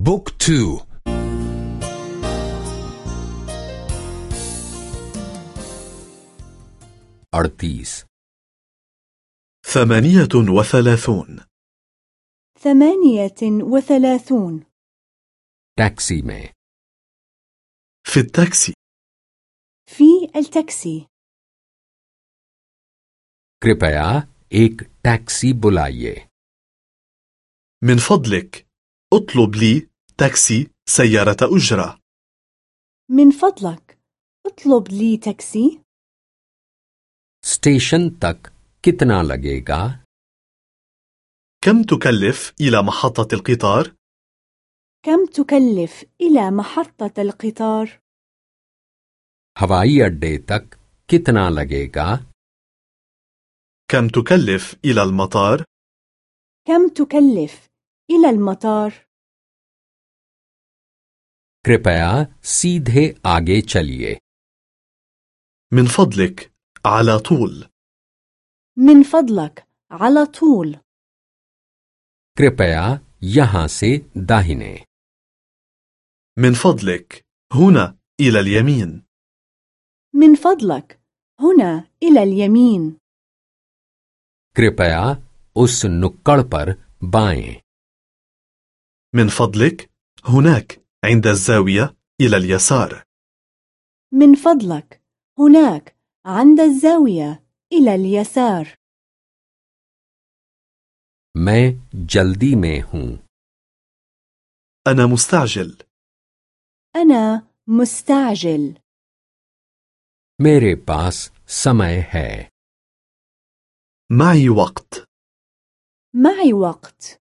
بوك تو أرتيس ثمانية وثلاثون ثمانية وثلاثون टैक्सी में في التاكسي في التاكسي कृपया एक टैक्सी बुलाइए من فضلك اطلب لي تاكسي سيارة أجرة من فضلك اطلب لي تاكسي स्टेशन तक कितना लगेगा كم تكلف إلى محطة القطار؟ كم تكلف إلى محطة القطار؟ हवाई अड्डे तक कितना लगेगा كم تكلف إلى المطار؟ كم تكلف إلى المطار؟ कृपया सीधे आगे चलिए من فضلك على طول من فضلك على طول कृपया यहाँ से दाहिने من فضلك هنا إلى اليمين من فضلك هنا إلى اليمين कृपया उस नुक्कड़ पर बाएं من فضلك هناك عند الزاوية إلى اليسار من فضلك هناك عند الزاوية إلى اليسار मैं जल्दी में हूँ أنا مستعجل أنا مستعجل मेरे पास समय है معي وقت معي وقت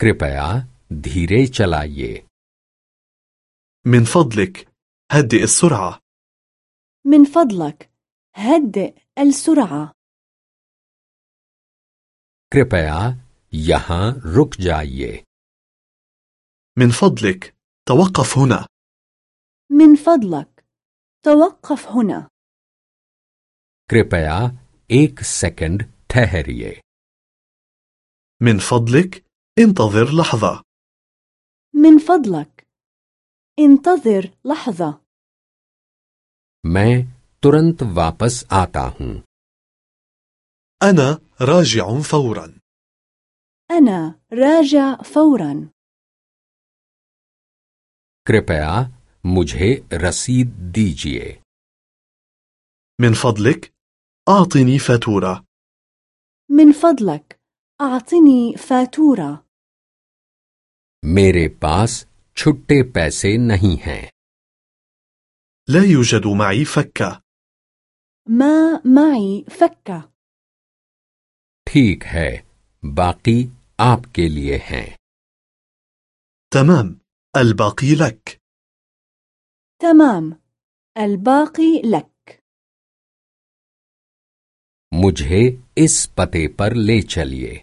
कृपया धीरे चलाइए من فضلك هدئ السرعة من فضلك هدئ السرعة कृपया यहाँ रुक जाइए من فضلك توقف هنا من فضلك توقف هنا कृपया एक सेकंड ठहरिए من فضلك انتظر لحظة من فضلك انتظر لحظة मैं तुरंत वापस आता हूँ أنا راجع فورا أنا راجع فورا कृपया मुझे रसीद दीजिए من فضلك أعطني فاتورة من فضلك أعطني فاتورة मेरे पास छुट्टे पैसे नहीं हैं لا يوجد معي فكة ما معي فكة ठीक है बाकी आपके लिए हैं تمام الباقي لك تمام الباقي لك मुझे इस पते पर ले चलिए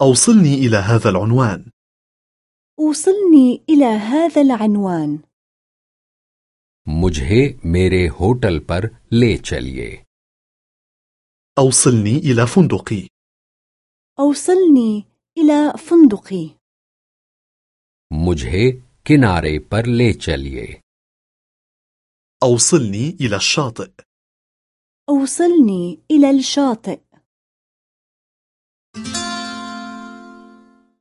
أوصلني إلى هذا العنوان وصلني إلى هذا العنوان मुझे मेरे होटल पर ले चलिए أوصلني إلى فندقي أوصلني إلى فندقي मुझे किनारे पर ले चलिए أوصلني إلى الشاطئ أوصلني إلى الشاطئ